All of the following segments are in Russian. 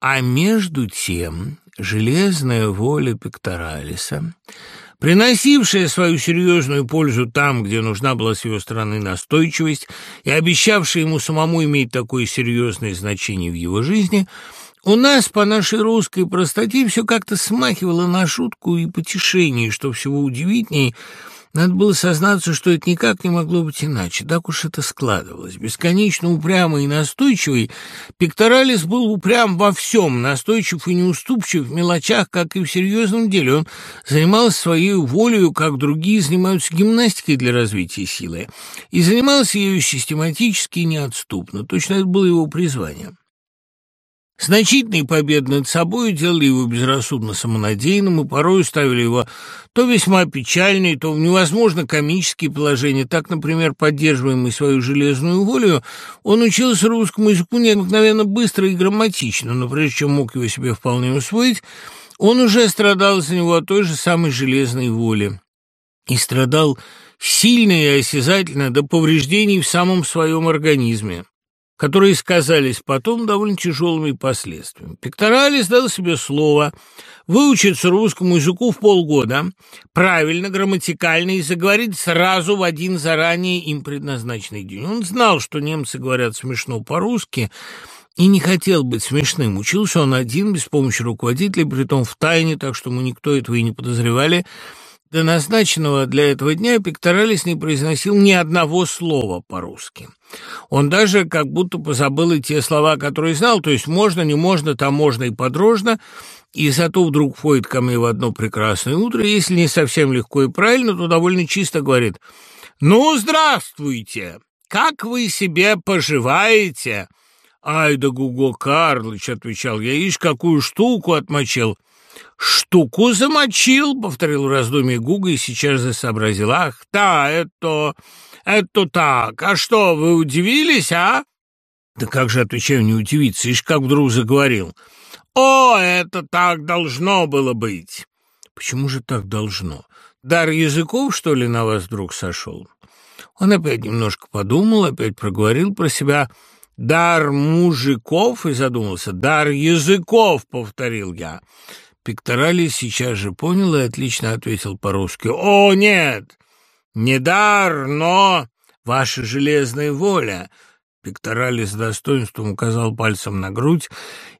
А между тем железная воля Пекторалиса, приносившая свою серьезную пользу там, где нужна была с его стороны настойчивость, и обещавшая ему самому иметь такое серьезное значение в его жизни, у нас, по нашей русской простоте, все как-то смахивало на шутку и потешение, что всего удивительней – надо было сознаться, что это никак не могло быть иначе. Так уж это складывалось. Бесконечно упрямый и настойчивый, Пекторалис был упрям во всем, настойчив и неуступчив в мелочах, как и в серьезном деле. Он занимался своей волею, как другие занимаются гимнастикой для развития силы, и занимался ею систематически и неотступно. Точно это было его призвание. Значительные победы над собой делали его безрассудно самонадеянным и порой ставили его то весьма печальные, то в невозможно комические положения. Так, например, поддерживаемый свою железную волю, он учился русскому языку необыкновенно быстро и грамматично, но прежде чем мог его себе вполне усвоить, он уже страдал за него от той же самой железной воли. И страдал сильно и осязательно до повреждений в самом своем организме которые сказались потом довольно тяжелыми последствиями. Пекторалис дал себе слово выучиться русскому языку в полгода, правильно, грамматикально и заговорить сразу в один заранее им предназначенный день. Он знал, что немцы говорят смешно по-русски, и не хотел быть смешным. Учился он один, без помощи руководителя, притом в тайне, так что мы никто этого и не подозревали – до назначенного для этого дня Пекторалис не произносил ни одного слова по-русски. Он даже как будто позабыл и те слова, которые знал, то есть можно, не можно, там можно и подрожно, и зато вдруг входит ко мне в одно прекрасное утро, если не совсем легко и правильно, то довольно чисто говорит «Ну, здравствуйте! Как вы себе поживаете?» «Ай да Гуго Карлыч», — отвечал я, — «ишь, какую штуку отмочил!» «Штуку замочил», — повторил раздумье Гуга и сейчас же сообразил. «Ах, да, это... это так. А что, вы удивились, а?» «Да как же, отвечаю, не удивиться, ишь как вдруг заговорил». «О, это так должно было быть!» «Почему же так должно? Дар языков, что ли, на вас вдруг сошел?» Он опять немножко подумал, опять проговорил про себя «Дар мужиков» и задумался «Дар языков», — повторил я. Пекторалис сейчас же понял и отлично ответил по-русски. «О, нет! Не дар, но ваша железная воля!» Пекторалис с достоинством указал пальцем на грудь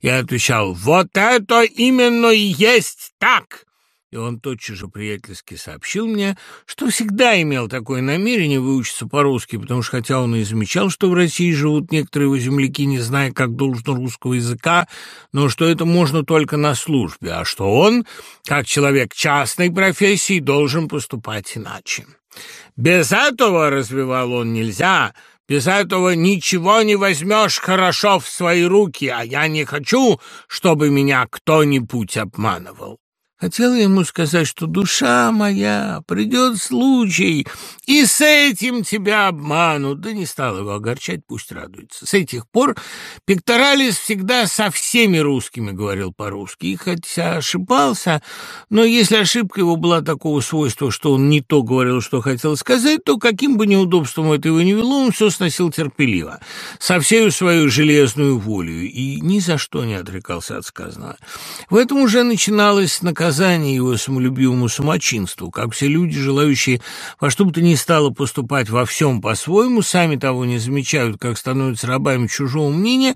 и отвечал «Вот это именно и есть так!» И он тотчас же приятельски сообщил мне, что всегда имел такое намерение выучиться по-русски, потому что хотя он и замечал, что в России живут некоторые его земляки, не зная, как должно русского языка, но что это можно только на службе, а что он, как человек частной профессии, должен поступать иначе. «Без этого, — развивал он, — нельзя, без этого ничего не возьмешь хорошо в свои руки, а я не хочу, чтобы меня кто-нибудь обманывал. Хотела ему сказать, что душа моя, придет случай, и с этим тебя обманут. Да не стал его огорчать, пусть радуется. С этих пор Пекторалис всегда со всеми русскими говорил по-русски, и хотя ошибался, но если ошибка его была такого свойства, что он не то говорил, что хотел сказать, то каким бы неудобством это его не вело, он все сносил терпеливо, со всею свою железную волю, и ни за что не отрекался от сказанного. В этом уже начиналось наказание наказание его самолюбивому самочинству, как все люди, желающие во что бы то ни стало поступать во всем по-своему, сами того не замечают, как становятся рабами чужого мнения,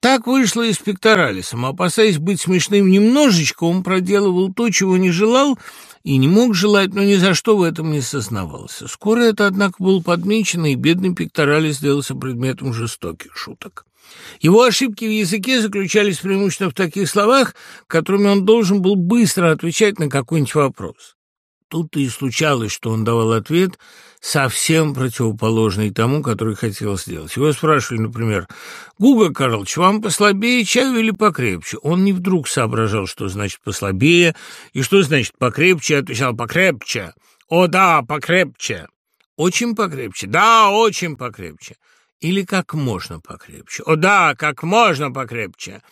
так вышло и с Пекторалисом. Опасаясь быть смешным немножечко, он проделывал то, чего не желал, и не мог желать, но ни за что в этом не сознавался. Скоро это, однако, было подмечено, и бедный Пекторалис сделался предметом жестоких шуток. Его ошибки в языке заключались преимущественно в таких словах, которыми он должен был быстро отвечать на какой-нибудь вопрос. Тут-то и случалось, что он давал ответ совсем противоположный тому, который хотел сделать. Его спрашивали, например, «Гуга Карлович, вам послабее чаю или покрепче?» Он не вдруг соображал, что значит «послабее» и что значит «покрепче», отвечал «покрепче». «О, да, покрепче». «Очень покрепче». «Да, очень покрепче» или как можно покрепче. О да, как можно покрепче.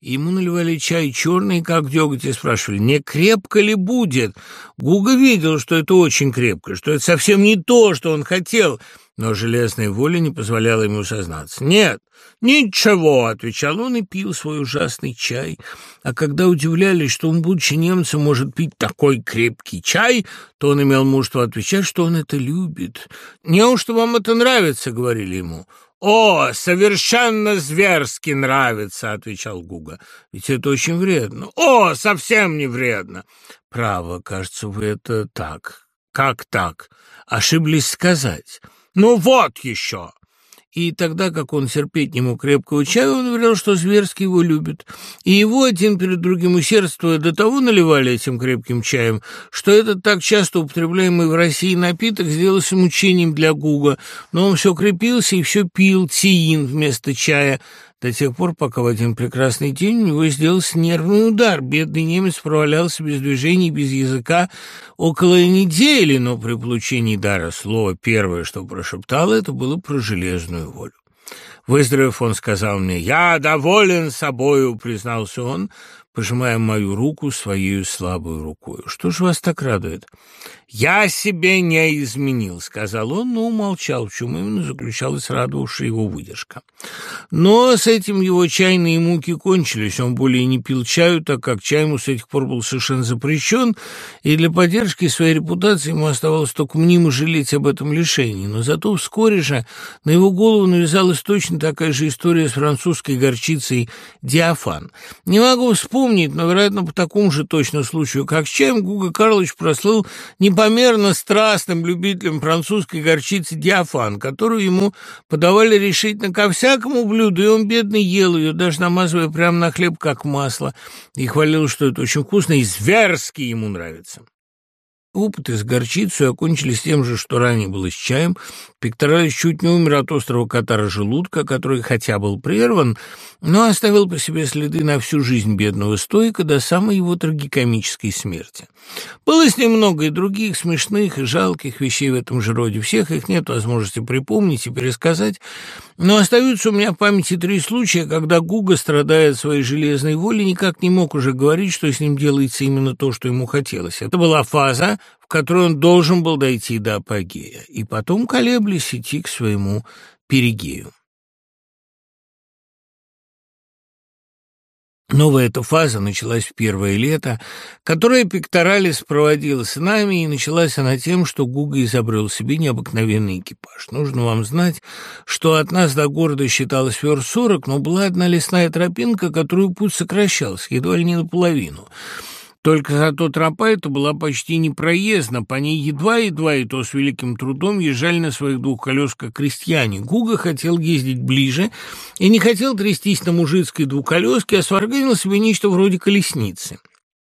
Ему наливали чай черный, как деготь, и спрашивали, не крепко ли будет. Гуга видел, что это очень крепко, что это совсем не то, что он хотел, но железная воля не позволяла ему сознаться. «Нет, ничего», — отвечал он и пил свой ужасный чай. А когда удивлялись, что он, будучи немцем, может пить такой крепкий чай, то он имел мужество отвечать, что он это любит. «Неужто вам это нравится?» — говорили ему. «О, совершенно зверски нравится», — отвечал Гуга. «Ведь это очень вредно». «О, совсем не вредно». «Право, кажется, вы это так». «Как так?» «Ошиблись сказать». «Ну вот еще!» И тогда, как он терпеть не мог крепкого чая, он говорил, что зверски его любит. И его один перед другим усердствуя до того наливали этим крепким чаем, что этот так часто употребляемый в России напиток сделался мучением для Гуга, но он все крепился и все пил тиин вместо чая, до тех пор, пока в один прекрасный день у него сделался нервный удар. Бедный немец провалялся без движений, без языка около недели, но при получении дара слово первое, что прошептал, это было про железную волю. Выздоровев, он сказал мне, «Я доволен собою», — признался он, пожимая мою руку своей слабой рукой. «Что же вас так радует?» «Я себе не изменил», — сказал он, но умолчал, в чем именно заключалась радовавшая его выдержка. Но с этим его чайные муки кончились, он более не пил чаю, так как чай ему с этих пор был совершенно запрещен, и для поддержки своей репутации ему оставалось только мнимо жалеть об этом лишении. Но зато вскоре же на его голову навязалась точно такая же история с французской горчицей «Диафан». Не могу вспомнить, но, вероятно, по такому же точно случаю, как с чаем, Гуга Карлович прослыл не непомерно страстным любителем французской горчицы диафан, которую ему подавали решительно ко всякому блюду, и он, бедный, ел ее, даже намазывая прямо на хлеб, как масло, и хвалил, что это очень вкусно и зверски ему нравится. Опыты с горчицей окончились тем же, что ранее было с чаем. Пекторалис чуть не умер от острого катара желудка, который хотя был прерван, но оставил по себе следы на всю жизнь бедного стойка до самой его трагикомической смерти. Было с ним много и других смешных и жалких вещей в этом же роде. Всех их нет возможности припомнить и пересказать, но остаются у меня в памяти три случая, когда Гуга, страдая от своей железной воли, никак не мог уже говорить, что с ним делается именно то, что ему хотелось. Это была фаза, в которой он должен был дойти до апогея, и потом колеблясь идти к своему перигею. Новая эта фаза началась в первое лето, которое Пекторалис проводил с нами, и началась она тем, что Гуга изобрел себе необыкновенный экипаж. Нужно вам знать, что от нас до города считалось верст сорок, но была одна лесная тропинка, которую путь сокращался, едва ли не наполовину. Только зато тропа эта была почти непроездна, по ней едва-едва и то с великим трудом езжали на своих двух колесках крестьяне. Гуга хотел ездить ближе и не хотел трястись на мужицкой двухколеске, а сварганил себе нечто вроде колесницы.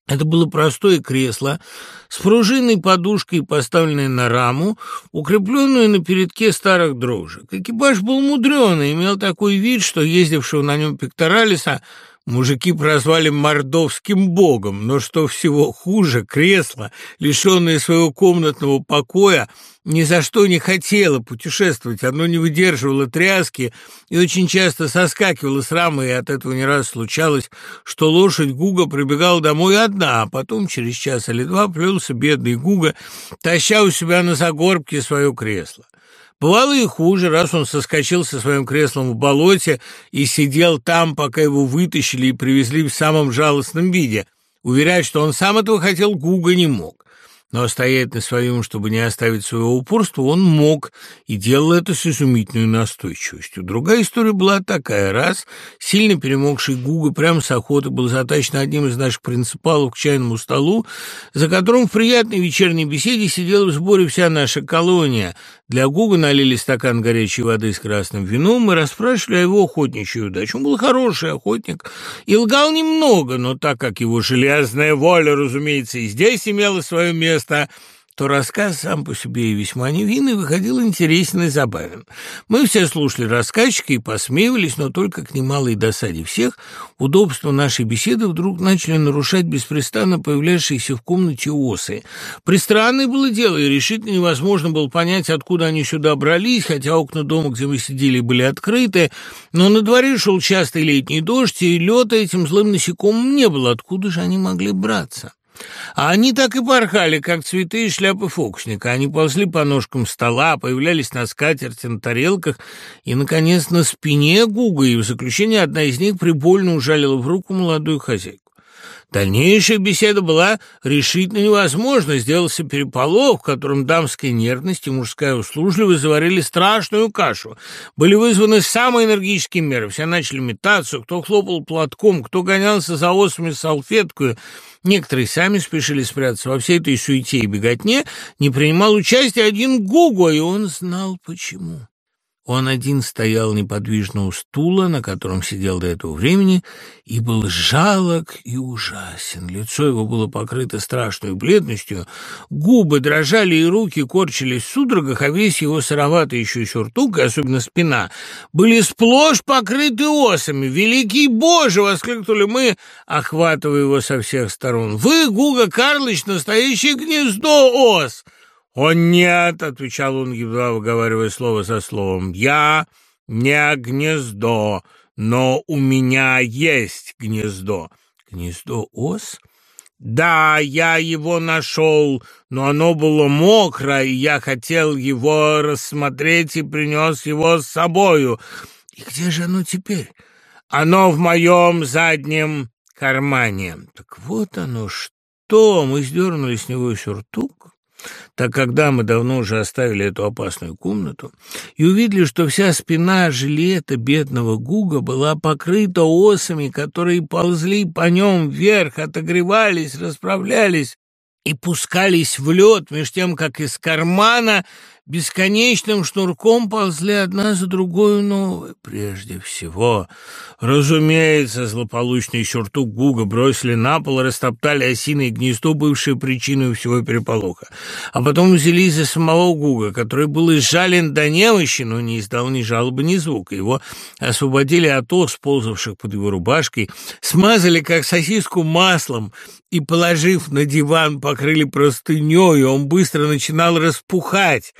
Это было простое кресло с пружинной подушкой, поставленной на раму, укрепленную на передке старых дрожек. Экипаж был мудреный, имел такой вид, что ездившего на нем пекторалиса – Мужики прозвали мордовским богом, но что всего хуже, кресло, лишенное своего комнатного покоя, ни за что не хотело путешествовать, оно не выдерживало тряски и очень часто соскакивало с рамы, и от этого не раз случалось, что лошадь Гуга прибегала домой одна, а потом через час или два плелся бедный Гуга, таща у себя на загорбке свое кресло. Бывало и хуже, раз он соскочил со своим креслом в болоте и сидел там, пока его вытащили и привезли в самом жалостном виде. Уверять, что он сам этого хотел, Гуга не мог но стоять на своем, чтобы не оставить своего упорства, он мог, и делал это с изумительной настойчивостью. Другая история была такая. Раз сильно перемогший Гуга прямо с охоты был затащен одним из наших принципалов к чайному столу, за которым в приятной вечерней беседе сидела в сборе вся наша колония. Для Гуга налили стакан горячей воды с красным вином и расспрашивали о его охотничьей удаче. Он был хороший охотник и лгал немного, но так как его железная воля, разумеется, и здесь имела свое место, место, то рассказ сам по себе и весьма невинный выходил интересен и забавен. Мы все слушали рассказчика и посмеивались, но только к немалой досаде всех удобство нашей беседы вдруг начали нарушать беспрестанно появлявшиеся в комнате осы. Пристранное было дело, и решительно невозможно было понять, откуда они сюда брались, хотя окна дома, где мы сидели, были открыты, но на дворе шел частый летний дождь, и лета этим злым насекомым не было. Откуда же они могли браться? А они так и порхали, как цветы и шляпы фокусника. Они ползли по ножкам стола, появлялись на скатерти, на тарелках и, наконец, на спине Гуга, и в заключение одна из них прибольно ужалила в руку молодую хозяйку. Дальнейшая беседа была решительно невозможна. Сделался переполох, в котором дамская нервность и мужская услужливость заварили страшную кашу. Были вызваны самые энергические меры. Все начали метаться, кто хлопал платком, кто гонялся за осами салфеткой. Некоторые сами спешили спрятаться во всей этой суете и беготне. Не принимал участия один Гуго, и он знал почему. Он один стоял неподвижно у стула, на котором сидел до этого времени, и был жалок и ужасен. Лицо его было покрыто страшной бледностью, губы дрожали и руки корчились в судорогах, а весь его сыроватый еще сюртук, и особенно спина, были сплошь покрыты осами. «Великий Боже!» — воскликнули мы, охватывая его со всех сторон. «Вы, Гуга Карлыч, настоящее гнездо ос!» «О, нет!» — отвечал он, едва выговаривая слово за словом. «Я не гнездо, но у меня есть гнездо». «Гнездо ос?» «Да, я его нашел, но оно было мокро, и я хотел его рассмотреть и принес его с собою». «И где же оно теперь?» «Оно в моем заднем кармане». «Так вот оно что!» Мы сдернули с него сюртук так когда мы давно уже оставили эту опасную комнату и увидели, что вся спина жилета бедного Гуга была покрыта осами, которые ползли по нем вверх, отогревались, расправлялись и пускались в лед, меж тем, как из кармана бесконечным шнурком ползли одна за другой новые. Прежде всего, разумеется, злополучный сюртук Гуга бросили на пол и растоптали осиное гнездо, бывшее причиной всего переполоха. А потом взялись за самого Гуга, который был изжален до немощи, но не издал ни жалобы, ни звука. Его освободили от ос, ползавших под его рубашкой, смазали, как сосиску, маслом и, положив на диван, покрыли простыней, он быстро начинал распухать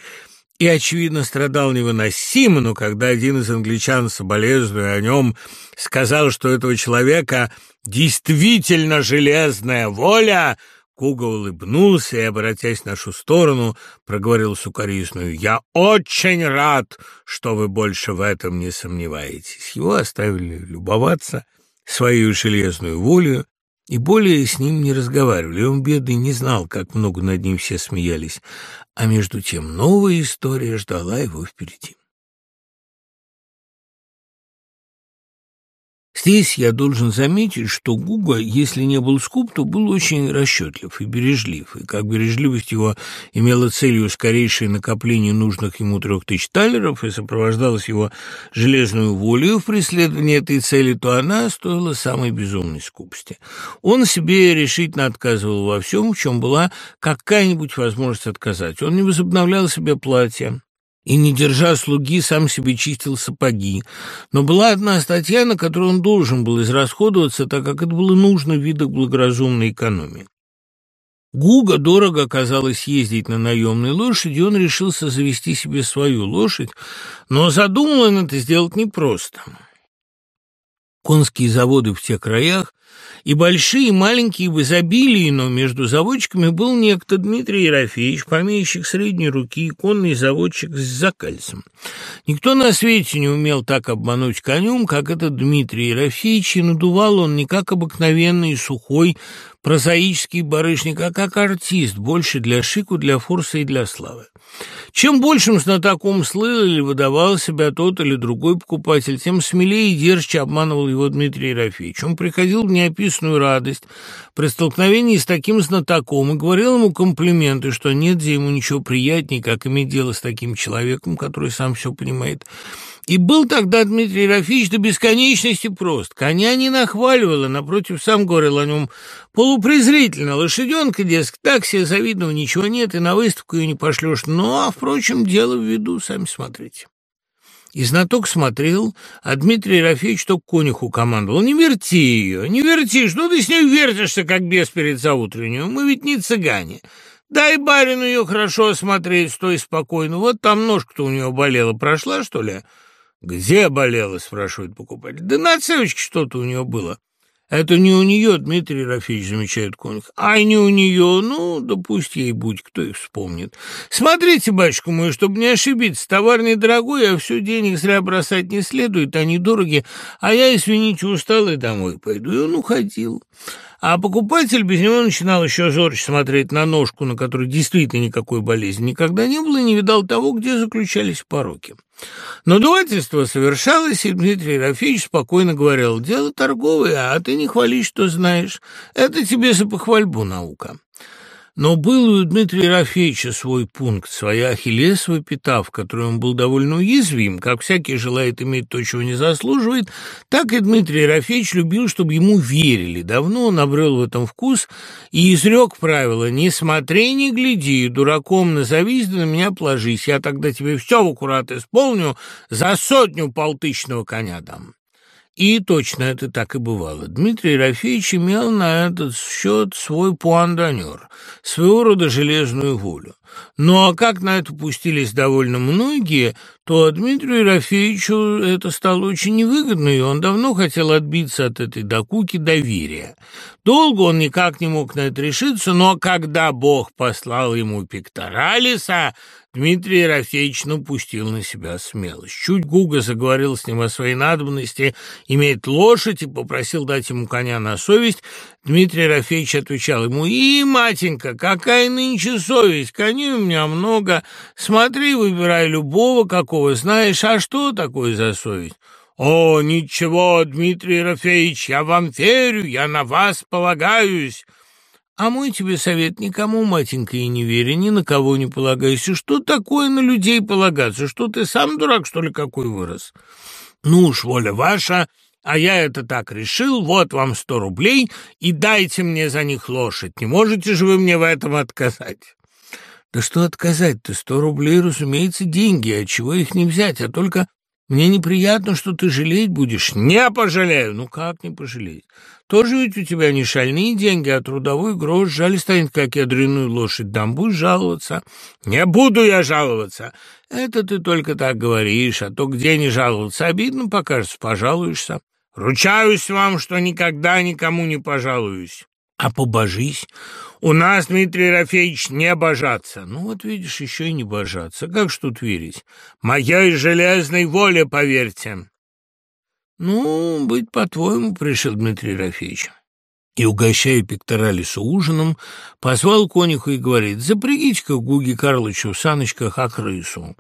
и, очевидно, страдал невыносимо, но когда один из англичан, соболезнуя о нем, сказал, что этого человека действительно железная воля, Куга улыбнулся и, обратясь в нашу сторону, проговорил сукоризную «Я очень рад, что вы больше в этом не сомневаетесь». Его оставили любоваться своей железную волю, и более с ним не разговаривали. Он, бедный, не знал, как много над ним все смеялись. А между тем новая история ждала его впереди. Здесь я должен заметить, что Гуга, если не был скуп, то был очень расчетлив и бережлив, и как бережливость его имела целью скорейшее накопление нужных ему трех тысяч талеров и сопровождалась его железную волею в преследовании этой цели, то она стоила самой безумной скупости. Он себе решительно отказывал во всем, в чем была какая-нибудь возможность отказать. Он не возобновлял себе платье, и, не держа слуги, сам себе чистил сапоги. Но была одна статья, на которую он должен был израсходоваться, так как это было нужно в видах благоразумной экономии. Гуга дорого оказалось ездить на наемной лошади, и он решился завести себе свою лошадь, но задумал он это сделать непросто. Конские заводы в тех краях и большие, и маленькие в изобилии, но между заводчиками был некто Дмитрий Ерофеевич, помещик средней руки, конный заводчик с закальцем. Никто на свете не умел так обмануть конем, как этот Дмитрий Ерофеевич, и надувал он не как обыкновенный сухой прозаический барышник, а как артист, больше для шику, для форса и для славы. Чем большим знатоком слыл или выдавал себя тот или другой покупатель, тем смелее и дерзче обманывал его Дмитрий Ерофеевич. Он приходил в неописанную радость при столкновении с таким знатоком и говорил ему комплименты, что нет где ему ничего приятнее, как иметь дело с таким человеком, который сам все понимает. И был тогда Дмитрий Рафич до бесконечности прост. Коня не нахваливал, а напротив, сам говорил о нем полупрезрительно. Лошаденка, дескать, так себе завидного ничего нет, и на выставку ее не пошлешь. Ну, а, впрочем, дело в виду, сами смотрите. И знаток смотрел, а Дмитрий Рафеевич только конюху командовал. «Не верти ее, не верти, что ты с ней вертишься, как бес перед заутреннюю? Мы ведь не цыгане. Дай барину ее хорошо осмотреть, стой спокойно. Вот там ножка-то у нее болела, прошла, что ли?» «Где болела?» — спрашивает покупатель. «Да на цевочке что-то у нее было». «Это не у нее, Дмитрий Рафеевич, замечает конюх. А не у нее, ну, да пусть ей будь, кто их вспомнит. Смотрите, батюшка мой, чтобы не ошибиться, товар недорогой, а все денег зря бросать не следует, они дороги, а я, извините, устал и домой пойду». И он уходил. А покупатель без него начинал еще зорче смотреть на ножку, на которой действительно никакой болезни никогда не было, и не видал того, где заключались пороки. Но Надувательство совершалось, и Дмитрий Рафеевич спокойно говорил, «Дело торговое, а ты не хвали, что знаешь. Это тебе за похвальбу наука». Но был у Дмитрия Рафеевича свой пункт, своя ахиллесова пята, в которой он был довольно уязвим. Как всякий желает иметь то, чего не заслуживает, так и Дмитрий Рафеевич любил, чтобы ему верили. Давно он обрел в этом вкус и изрек правило «Не смотри, не гляди, дураком назовись, да на меня положись, я тогда тебе все в аккурат исполню, за сотню полтычного коня дам». И точно это так и бывало. Дмитрий Рафеевич имел на этот счет свой пуанданер, своего рода железную волю. Ну а как на это пустились довольно многие, то Дмитрию Ерофеевичу это стало очень невыгодно, и он давно хотел отбиться от этой докуки доверия. Долго он никак не мог на это решиться, но когда Бог послал ему пекторалиса, Дмитрий Ерофеевич напустил на себя смелость. Чуть Гуга заговорил с ним о своей надобности иметь лошадь и попросил дать ему коня на совесть, Дмитрий Ерофеевич отвечал ему, «И, матенька, какая нынче совесть, коней у меня много, смотри, выбирай любого, какого знаешь, а что такое за совесть?» «О, ничего, Дмитрий Ерофеевич, я вам верю, я на вас полагаюсь». А мой тебе совет никому, матенька, и не верь, ни на кого не полагайся. Что такое на людей полагаться? Что ты сам дурак, что ли, какой вырос? Ну уж, воля ваша, а я это так решил, вот вам сто рублей, и дайте мне за них лошадь. Не можете же вы мне в этом отказать? Да что отказать-то? Сто рублей, разумеется, деньги, а чего их не взять, а только мне неприятно, что ты жалеть будешь. Не пожалею. Ну как не пожалеть? Тоже ведь у тебя не шальные деньги, а трудовой грош. Жаль станет, как я дряную лошадь дам. Будешь жаловаться. Не буду я жаловаться. Это ты только так говоришь, а то где не жаловаться. Обидно покажется, пожалуешься. Ручаюсь вам, что никогда никому не пожалуюсь. А побожись. У нас, Дмитрий Ерофеевич, не божаться. Ну, вот видишь, еще и не божаться. Как ж тут верить? Моей железной воле, поверьте. Ну, быть по-твоему, пришел Дмитрий Ерофеевич. И, угощая Пекторалису ужином, позвал конюху и говорит, запрягите-ка Гуги Карлычу в саночках о крысу.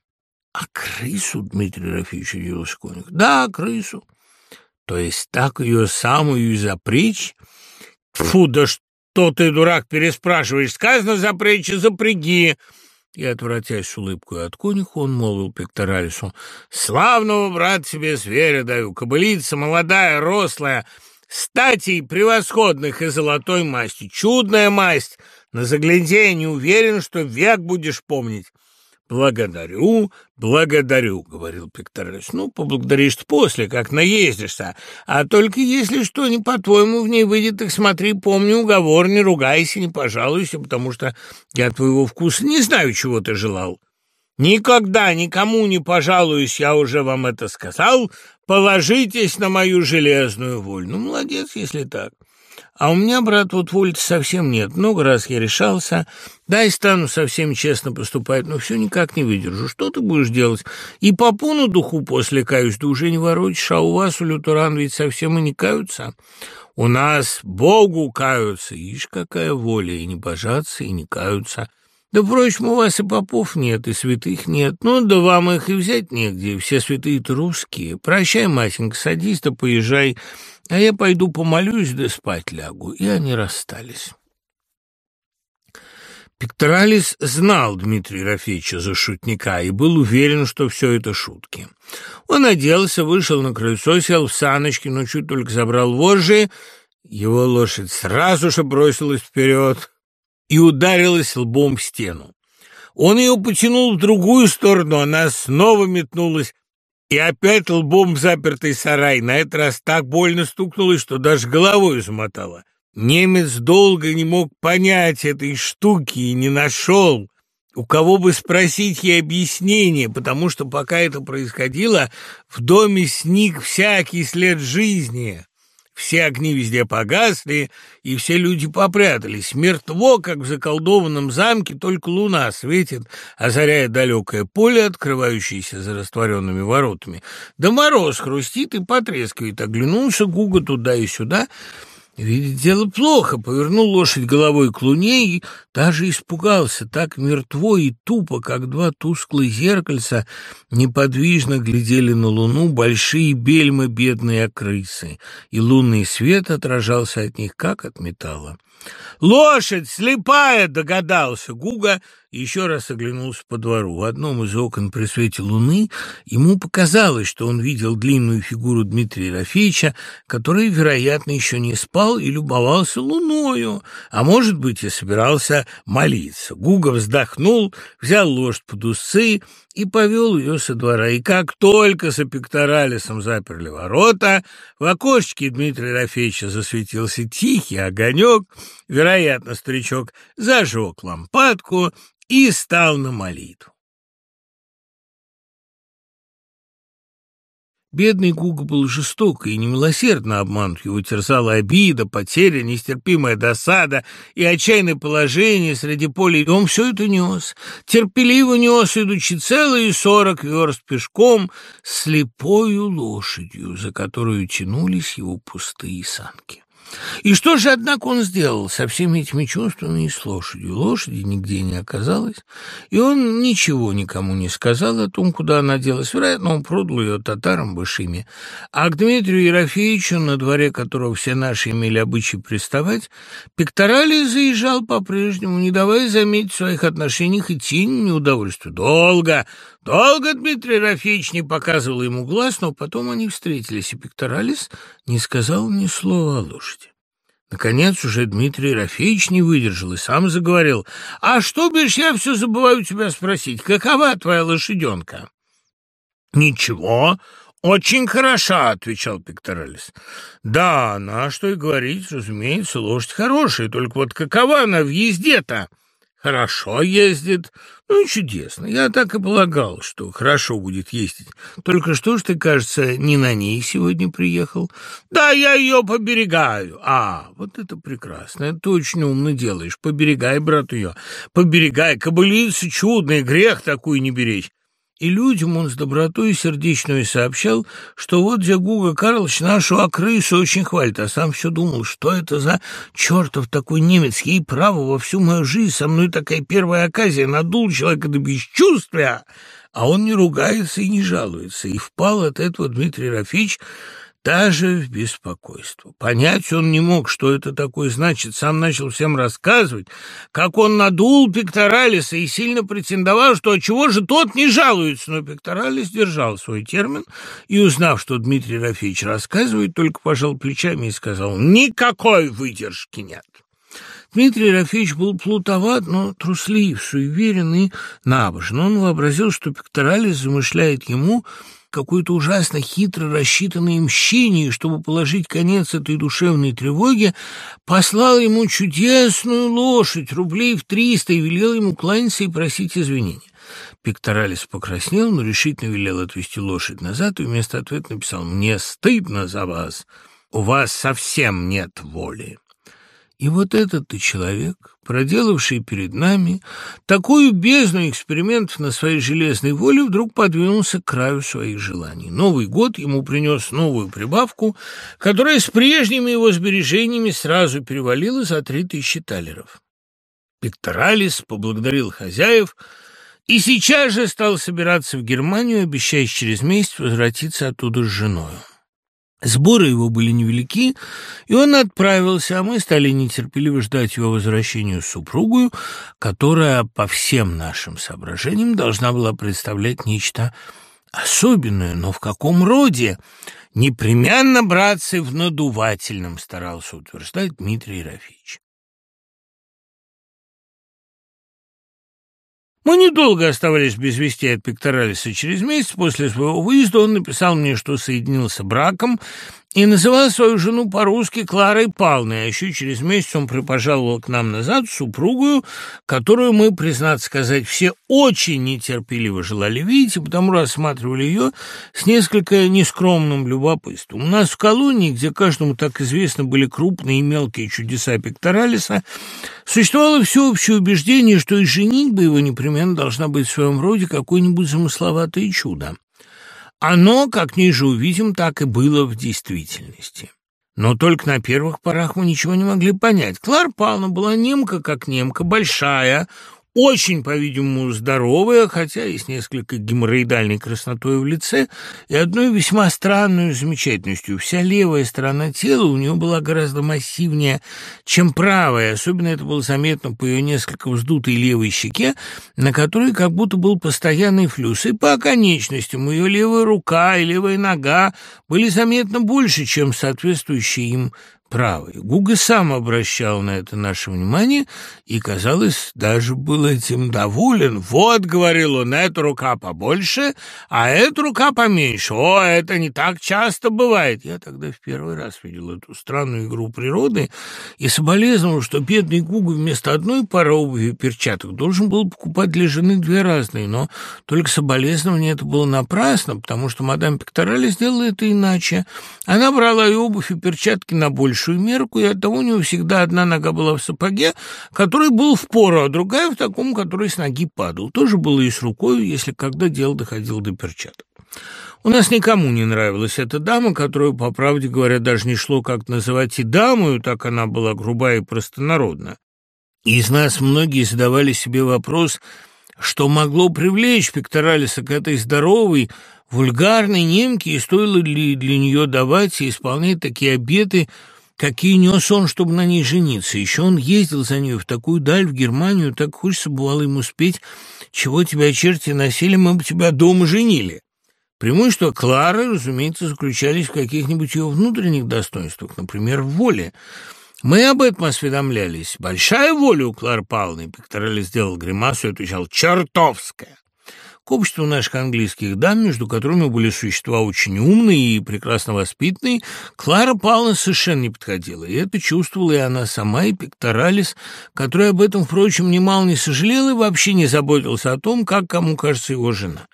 — А крысу, Дмитрий Ерофеевич, удивился конюх? — Да, крысу. — То есть так ее самую и запречь? Фу, да что ты, дурак, переспрашиваешь? Сказано запречь и запряги. И, отвратясь улыбкой от конюха, он молвил пекторалису. «Славного, брат, себе зверя даю, кобылица молодая, рослая, статей превосходных и золотой масти, чудная масть, на загляденье уверен, что век будешь помнить. «Благодарю, благодарю», — говорил Пекторалис. «Ну, поблагодаришь после, как наездишься. А только если что не по-твоему в ней выйдет, так смотри, помни уговор, не ругайся, не пожалуйся, потому что я твоего вкуса не знаю, чего ты желал». «Никогда никому не пожалуюсь, я уже вам это сказал. Положитесь на мою железную волю». «Ну, молодец, если так». А у меня, брат, вот воли совсем нет. Много раз я решался. Да, и стану совсем честно поступать, но все никак не выдержу. Что ты будешь делать? И попу на духу после каюсь, да уже не воротишь, а у вас, у лютеран, ведь совсем и не каются. У нас Богу каются. Ишь, какая воля, и не божатся, и не каются. Да, впрочем, у вас и попов нет, и святых нет. Ну, да вам их и взять негде, все святые-то русские. Прощай, Масенька, садись да поезжай. А я пойду помолюсь да спать лягу». И они расстались. Пекторалис знал Дмитрия Рафеевича за шутника и был уверен, что все это шутки. Он оделся, вышел на крыльцо, сел в саночки, но чуть только забрал вожжи, его лошадь сразу же бросилась вперед и ударилась лбом в стену. Он ее потянул в другую сторону, она снова метнулась, и опять лбом в запертый сарай. На этот раз так больно стукнулось, что даже головой замотала. Немец долго не мог понять этой штуки и не нашел, у кого бы спросить ей объяснение, потому что пока это происходило, в доме сник всякий след жизни. Все огни везде погасли, и все люди попрятались. Мертво, как в заколдованном замке, только луна светит, озаряя далекое поле, открывающееся за растворенными воротами. Да мороз хрустит и потрескивает. Оглянулся Гуга туда и сюда — Видит дело плохо, повернул лошадь головой к луне и даже испугался. Так мертво и тупо, как два тусклые зеркальца, неподвижно глядели на луну большие бельмы бедные крысы, и лунный свет отражался от них, как от металла. «Лошадь слепая!» — догадался Гуга и еще раз оглянулся по двору. В одном из окон при свете луны ему показалось, что он видел длинную фигуру Дмитрия Рафеевича, который, вероятно, еще не спал и любовался луною, а, может быть, и собирался молиться. Гуга вздохнул, взял лошадь под усы и повел ее со двора. И как только с Эпикторалисом заперли ворота, в окошечке Дмитрия Рафеевича засветился тихий огонек, вероятно, старичок зажег лампадку и стал на молитву. Бедный Гуга был жесток и немилосердно обманут. Его терзала обида, потеря, нестерпимая досада и отчаянное положение среди поля. И он все это нес, терпеливо нес, идучи целые сорок верст пешком, слепою лошадью, за которую тянулись его пустые санки. И что же, однако, он сделал со всеми этими чувствами и с лошадью? Лошади нигде не оказалось, и он ничего никому не сказал о том, куда она делась. Вероятно, он продал ее татарам большими. А к Дмитрию Ерофеевичу, на дворе которого все наши имели обычай приставать, Пекторали заезжал по-прежнему, не давая заметить в своих отношениях и тень неудовольствия. Долго, долго Дмитрий Ерофеевич не показывал ему глаз, но потом они встретились, и Пекторалис не сказал ни слова о лошади. Наконец уже Дмитрий Рафеевич не выдержал и сам заговорил. «А что, бишь, я все забываю тебя спросить, какова твоя лошаденка?» «Ничего, очень хороша», — отвечал Пекторалис. «Да, она, что и говорить, разумеется, лошадь хорошая, только вот какова она в езде-то?» Хорошо ездит. Ну, чудесно. Я так и полагал, что хорошо будет ездить. Только что ж ты, кажется, не на ней сегодня приехал? Да, я ее поберегаю. А, вот это прекрасно. Это очень умно делаешь. Поберегай, брат, ее. Поберегай. Кобылица чудная, грех такую не беречь. И людям он с добротой сердечной сообщал, что вот Дзягуга Карлович нашу окрысу очень хвалит, а сам все думал, что это за чертов такой немец, ей право во всю мою жизнь, со мной такая первая оказия, надул человека до бесчувствия, а он не ругается и не жалуется, и впал от этого Дмитрий Рафич даже в беспокойство. Понять он не мог, что это такое значит. Сам начал всем рассказывать, как он надул Пекторалиса и сильно претендовал, что чего же тот не жалуется. Но Пекторалис держал свой термин и, узнав, что Дмитрий Рафеевич рассказывает, только пожал плечами и сказал «Никакой выдержки нет». Дмитрий Рафеевич был плутоват, но труслив, суеверен и набожен. Он вообразил, что Пекторалис замышляет ему какое-то ужасно хитро рассчитанное мщение, чтобы положить конец этой душевной тревоге, послал ему чудесную лошадь, рублей в триста, и велел ему кланяться и просить извинения. Пекторалис покраснел, но решительно велел отвести лошадь назад и вместо ответа написал «Мне стыдно за вас, у вас совсем нет воли». И вот этот-то человек, проделавший перед нами такую бездну экспериментов на своей железной воле, вдруг подвинулся к краю своих желаний. Новый год ему принес новую прибавку, которая с прежними его сбережениями сразу перевалила за три тысячи талеров. Пекторалис поблагодарил хозяев и сейчас же стал собираться в Германию, обещая через месяц возвратиться оттуда с женою. Сборы его были невелики, и он отправился, а мы стали нетерпеливо ждать его возвращения с супругою, которая по всем нашим соображениям должна была представлять нечто особенное, но в каком роде? Непременно, братцы, в надувательном, старался утверждать Дмитрий Ерофеевич. Мы недолго оставались без вести от Пекторалиса. Через месяц после своего выезда он написал мне, что соединился браком и называл свою жену по-русски Кларой Павловной, а еще через месяц он припожаловал к нам назад супругую, которую мы, признаться сказать, все очень нетерпеливо желали видеть, и потому рассматривали ее с несколько нескромным любопытством. У нас в колонии, где каждому так известно были крупные и мелкие чудеса Пекторалиса, существовало всеобщее убеждение, что и женитьба его непременно должна быть в своем роде какое-нибудь замысловатое чудо. Оно, как ниже увидим, так и было в действительности. Но только на первых порах мы ничего не могли понять. Клар Павловна была немка, как немка, большая, очень, по-видимому, здоровая, хотя и с несколько геморроидальной краснотой в лице, и одной весьма странной замечательностью. Вся левая сторона тела у нее была гораздо массивнее, чем правая, особенно это было заметно по ее несколько вздутой левой щеке, на которой как будто был постоянный флюс, и по конечностям ее левая рука и левая нога были заметно больше, чем соответствующие им правой. Гуга сам обращал на это наше внимание и, казалось, даже был этим доволен. «Вот», — говорил он, — «эта рука побольше, а эта рука поменьше. О, это не так часто бывает». Я тогда в первый раз видел эту странную игру природы и соболезновал, что бедный Гуга вместо одной пары обуви и перчаток должен был покупать для жены две разные, но только соболезнование это было напрасно, потому что мадам Пекторали сделала это иначе. Она брала и обувь, и перчатки на больше большую мерку, и оттого у него всегда одна нога была в сапоге, который был в пору, а другая в таком, который с ноги падал. Тоже было и с рукой, если когда дело доходило до перчаток. У нас никому не нравилась эта дама, которую, по правде говоря, даже не шло как называть и дамою, так она была грубая и простонародна. Из нас многие задавали себе вопрос, что могло привлечь Пекторалиса к этой здоровой, вульгарной немке, и стоило ли для нее давать и исполнять такие обеты, Какие нес он, чтобы на ней жениться? Еще он ездил за ней в такую даль, в Германию, так хочется бывало ему спеть, чего тебя черти носили, мы бы тебя дома женили. Преимущества Клары, разумеется, заключались в каких-нибудь ее внутренних достоинствах, например, в воле. Мы об этом осведомлялись. Большая воля у Клары Павловны, Пекторелли сделал гримасу и отвечал «чертовская». К обществу наших английских дам, между которыми были существа очень умные и прекрасно воспитанные, Клара Павловна совершенно не подходила, и это чувствовала и она сама, и Пекторалис, который об этом, впрочем, немало не сожалел и вообще не заботился о том, как кому кажется его жена.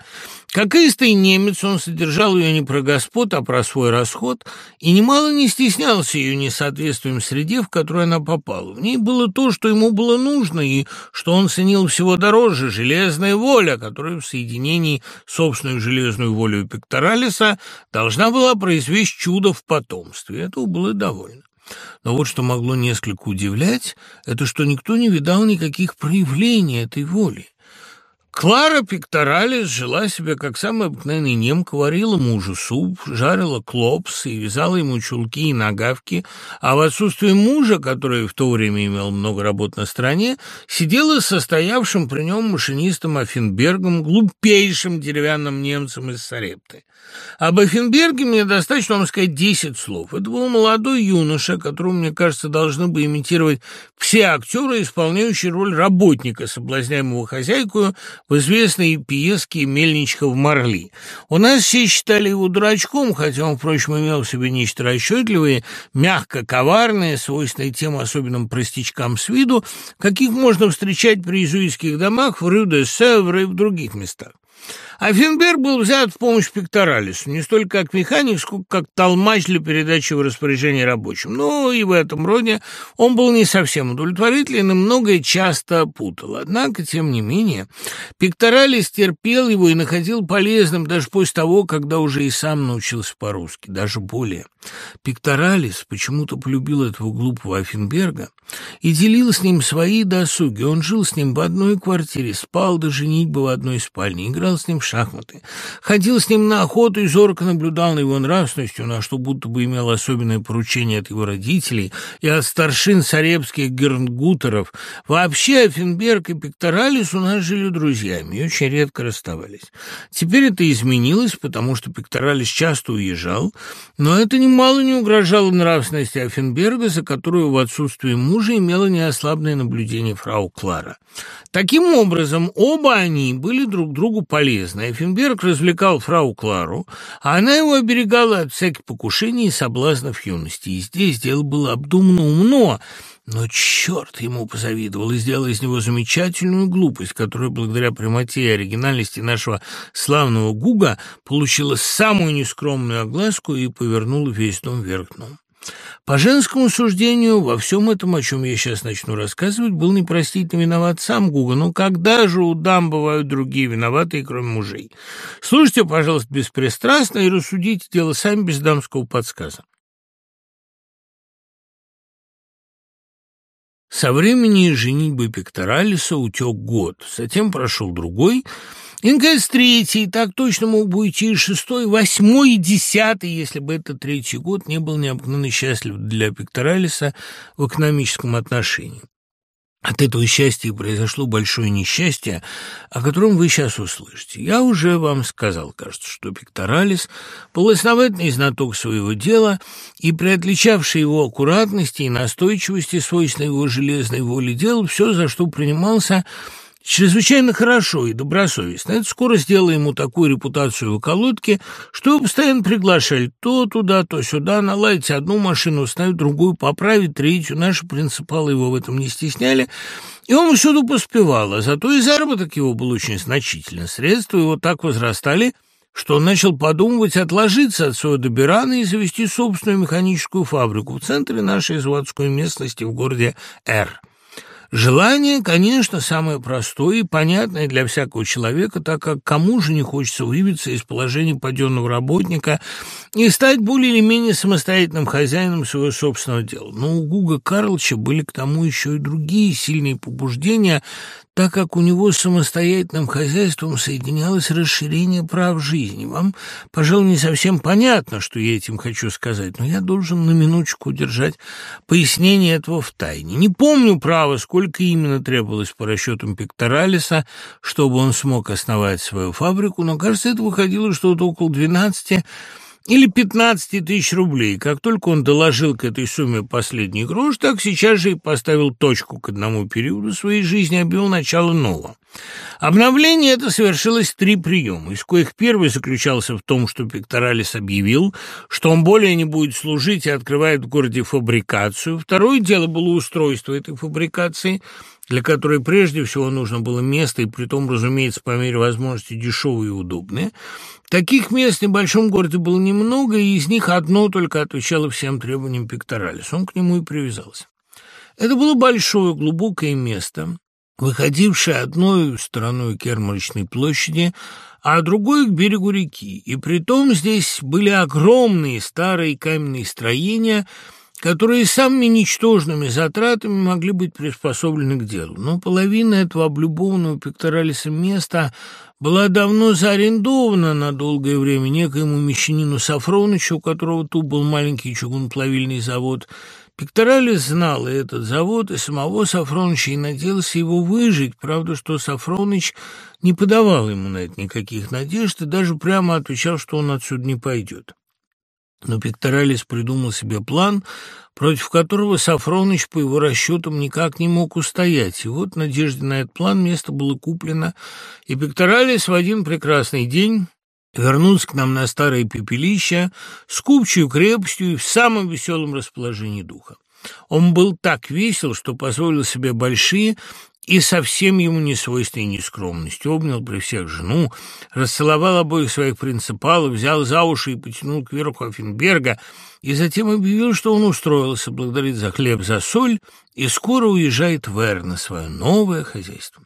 Как истый немец, он содержал ее не про господ, а про свой расход, и немало не стеснялся ее несоответствием среде, в которую она попала. В ней было то, что ему было нужно, и что он ценил всего дороже – железная воля, которая в соединении с собственной железной волей Пекторалиса должна была произвести чудо в потомстве. Этого было довольно. Но вот что могло несколько удивлять, это что никто не видал никаких проявлений этой воли. Клара Пикторалис жила себе, как самая обыкновенная немка, варила мужу суп, жарила клопс и вязала ему чулки и нагавки, а в отсутствие мужа, который в то время имел много работ на стране, сидела с состоявшим при нем машинистом Афинбергом, глупейшим деревянным немцем из Сарепты. Об Афинберге мне достаточно вам сказать десять слов. Это был молодой юноша, которого, мне кажется, должны бы имитировать все актеры, исполняющие роль работника, соблазняемого хозяйкою в известной пьеске «Мельничка в Марли». У нас все считали его дурачком, хотя он, впрочем, имел в себе нечто расчетливое, мягко коварное, свойственное тем особенным простячкам с виду, каких можно встречать при иезуитских домах в Рю-де-Севре и в других местах. А Финберг был взят в помощь Пекторалису, не столько как механик, сколько как толмач для передачи в распоряжение рабочим. Но и в этом роде он был не совсем удовлетворителен и многое часто путал. Однако, тем не менее, Пекторалис терпел его и находил полезным даже после того, когда уже и сам научился по-русски, даже более. Пекторалис почему-то полюбил этого глупого Афинберга и делил с ним свои досуги. Он жил с ним в одной квартире, спал до женитьбы в одной спальне, играл с ним в шахматы, ходил с ним на охоту и зорко наблюдал на его нравственностью, на что будто бы имел особенное поручение от его родителей и от старшин саребских гернгутеров. Вообще Афенберг и Пекторалис у нас жили друзьями и очень редко расставались. Теперь это изменилось, потому что Пекторалис часто уезжал, но это немало не угрожало нравственности Афенберга, за которую в отсутствии мужа имела неослабное наблюдение фрау Клара. Таким образом, оба они были друг другу полезны. Эффенберг развлекал фрау Клару, а она его оберегала от всяких покушений и соблазнов юности. И здесь дело было обдумано умно, но черт ему позавидовал и сделал из него замечательную глупость, которая благодаря прямоте и оригинальности нашего славного Гуга получила самую нескромную огласку и повернула весь дом вверх дном. По женскому суждению, во всем этом, о чем я сейчас начну рассказывать, был непростительно виноват сам Гуга. Но когда же у дам бывают другие виноватые, кроме мужей? Слушайте, пожалуйста, беспристрастно и рассудите дело сами без дамского подсказа. Со времени женитьбы Пекторалиса утек год, затем прошел другой – Инкас третий, так точно мог бы уйти и шестой, восьмой и десятый, если бы этот третий год не был необыкновенно счастлив для Пекторалиса в экономическом отношении. От этого счастья произошло большое несчастье, о котором вы сейчас услышите. Я уже вам сказал, кажется, что Пекторалис был основательный знаток своего дела и при отличавшей его аккуратности и настойчивости, свойственной его железной воле, делал все, за что принимался – чрезвычайно хорошо и добросовестно. Это скоро сделало ему такую репутацию в околотке, что его постоянно приглашали то туда, то сюда, наладить одну машину, установить другую, поправить третью. Наши принципалы его в этом не стесняли, и он всюду поспевал, а зато и заработок его был очень значительный. Средства его так возрастали, что он начал подумывать отложиться от своего добирана и завести собственную механическую фабрику в центре нашей заводской местности в городе Р. Желание, конечно, самое простое и понятное для всякого человека, так как кому же не хочется выбиться из положения паденного работника и стать более или менее самостоятельным хозяином своего собственного дела. Но у Гуга Карловича были к тому еще и другие сильные побуждения, так как у него с самостоятельным хозяйством соединялось расширение прав жизни. Вам, пожалуй, не совсем понятно, что я этим хочу сказать, но я должен на минуточку удержать пояснение этого в тайне. Не помню, право, сколько именно требовалось по расчетам Пекторалиса, чтобы он смог основать свою фабрику, но, кажется, это выходило что-то около двенадцати или 15 тысяч рублей. Как только он доложил к этой сумме последний грош, так сейчас же и поставил точку к одному периоду своей жизни, объявил начало нового. Обновление это совершилось три приема, из коих первый заключался в том, что Пекторалис объявил, что он более не будет служить и открывает в городе фабрикацию. Второе дело было устройство этой фабрикации – для которой прежде всего нужно было место, и притом, разумеется, по мере возможности дешевое и удобное. Таких мест в небольшом городе было немного, и из них одно только отвечало всем требованиям Пекторалис. Он к нему и привязался. Это было большое, глубокое место, выходившее одной стороной к Ярмарочной площади, а другой к берегу реки. И притом здесь были огромные старые каменные строения – которые самыми ничтожными затратами могли быть приспособлены к делу. Но половина этого облюбованного пекторалиса места была давно заарендована на долгое время некоему мещанину Сафронычу, у которого тут был маленький чугунплавильный завод. Пекторалис знал и этот завод, и самого Сафроныча, и надеялся его выжить. Правда, что Сафроныч не подавал ему на это никаких надежд и даже прямо отвечал, что он отсюда не пойдет. Но Пекторалис придумал себе план, против которого Сафроныч, по его расчетам, никак не мог устоять. И вот, в надежде на этот план, место было куплено, и Пекторалис в один прекрасный день вернулся к нам на старое пепелище с купчей крепостью и в самом веселом расположении духа. Он был так весел, что позволил себе большие и совсем ему не свойственной нескромность. Обнял при всех жену, расцеловал обоих своих принципалов, взял за уши и потянул кверху Афенберга, и затем объявил, что он устроился, благодарит за хлеб, за соль, и скоро уезжает в Эр на свое новое хозяйство.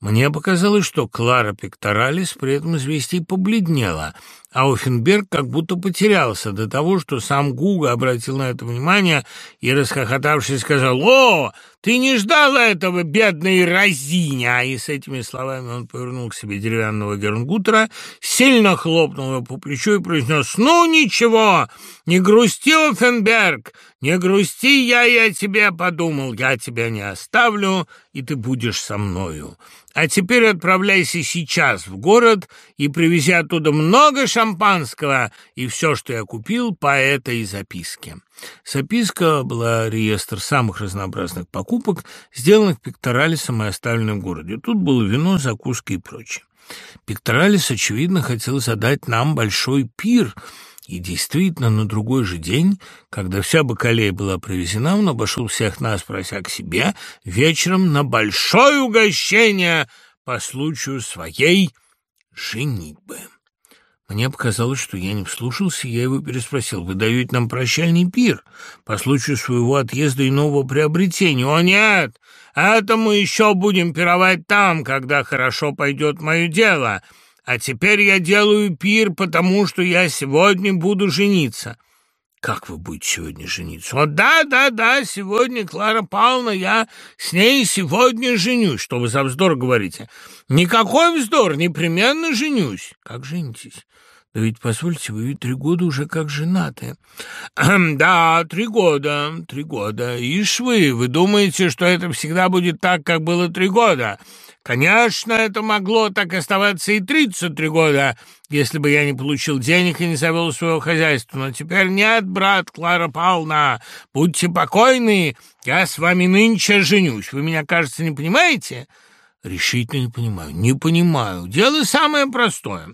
Мне показалось, что Клара Пекторалис при этом известии побледнела, а Оффенберг как будто потерялся до того, что сам Гуга обратил на это внимание и, расхохотавшись, сказал «О, ты не ждала этого, бедный разиня!» И с этими словами он повернул к себе деревянного Гернгутера, сильно хлопнул его по плечу и произнес «Ну, ничего, не грусти, Оффенберг, не грусти, я и о тебе подумал, я тебя не оставлю, и ты будешь со мною. А теперь отправляйся сейчас в город и привези оттуда много шампанского и все, что я купил по этой записке». Записка была реестр самых разнообразных покупок, сделанных Пекторалисом и оставленных в городе. Тут было вино, закуски и прочее. Пекторалис, очевидно, хотел задать нам большой пир — и действительно, на другой же день, когда вся бакалея была привезена, он обошел всех нас, прося к себе, вечером на большое угощение по случаю своей женитьбы. Мне показалось, что я не вслушался, я его переспросил. «Вы даете нам прощальный пир по случаю своего отъезда и нового приобретения?» «О, нет! Это мы еще будем пировать там, когда хорошо пойдет мое дело!» А теперь я делаю пир, потому что я сегодня буду жениться. Как вы будете сегодня жениться? О, да, да, да, сегодня, Клара Павловна, я с ней сегодня женюсь. Что вы за вздор говорите? Никакой вздор, непременно женюсь. Как женитесь? Да ведь, позвольте, вы три года уже как женаты. Да, три года, три года. Ишь вы, вы думаете, что это всегда будет так, как было три года? Конечно, это могло так оставаться и 33 года, если бы я не получил денег и не завел своего хозяйства. Но теперь нет, брат Клара Павловна, будьте покойны, я с вами нынче женюсь. Вы меня, кажется, не понимаете?» Решительно не понимаю. Не понимаю. Дело самое простое.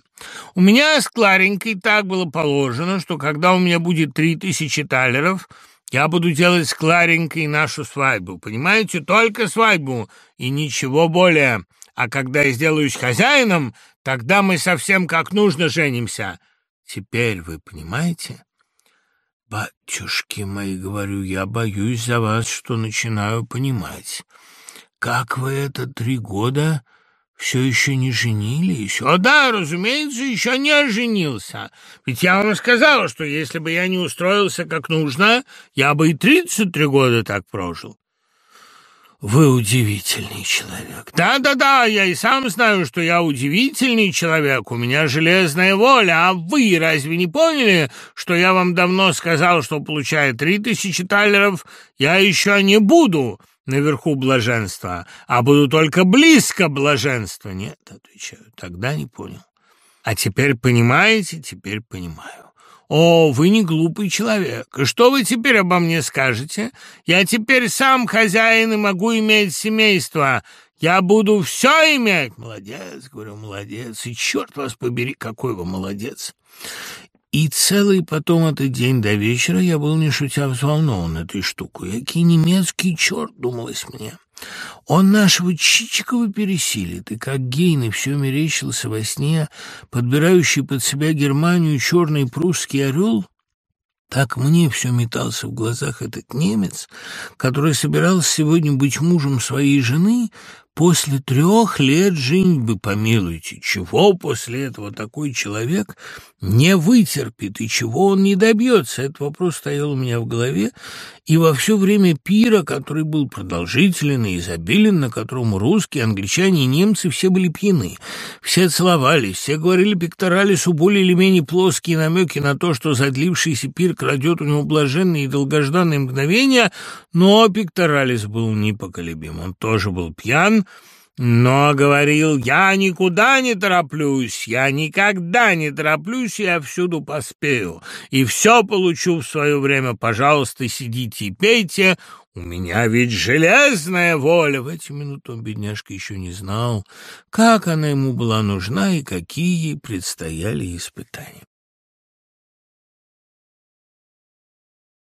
У меня с Кларенькой так было положено, что когда у меня будет три тысячи талеров, я буду делать с Кларенькой нашу свадьбу. Понимаете? Только свадьбу и ничего более. А когда я сделаюсь хозяином, тогда мы совсем как нужно женимся. Теперь вы понимаете? Батюшки мои, говорю, я боюсь за вас, что начинаю понимать. Как вы это три года все еще не женились? О, да, разумеется, еще не оженился. Ведь я вам сказала, что если бы я не устроился как нужно, я бы и тридцать три года так прожил. Вы удивительный человек. Да-да-да, я и сам знаю, что я удивительный человек. У меня железная воля. А вы разве не поняли, что я вам давно сказал, что, получая три тысячи талеров, я еще не буду наверху блаженства, а буду только близко блаженства. Нет, отвечаю, тогда не понял. А теперь понимаете, теперь понимаю. О, вы не глупый человек. И что вы теперь обо мне скажете? Я теперь сам хозяин и могу иметь семейство. Я буду все иметь. Молодец, говорю, молодец. И черт вас побери, какой вы молодец. И целый потом этот день до вечера я был, не шутя, взволнован этой штукой. Який немецкий черт, думалось мне. Он нашего Чичикова пересилит, и как Гейн и все мерещился во сне, подбирающий под себя Германию черный прусский орел, так мне все метался в глазах этот немец, который собирался сегодня быть мужем своей жены, После трех лет женитьбы, помилуйте, чего после этого такой человек не вытерпит и чего он не добьется? Этот вопрос стоял у меня в голове, и во все время пира, который был продолжителен и изобилен, на котором русские, англичане и немцы все были пьяны. Все целовались, все говорили пекторалису более или менее плоские намеки на то, что задлившийся пир крадет у него блаженные и долгожданные мгновения, но пекторалис был непоколебим. Он тоже был пьян, но говорил, я никуда не тороплюсь, я никогда не тороплюсь, я всюду поспею, и все получу в свое время, пожалуйста, сидите и пейте, у меня ведь железная воля. В эти минуты он, бедняжка, еще не знал, как она ему была нужна и какие предстояли испытания.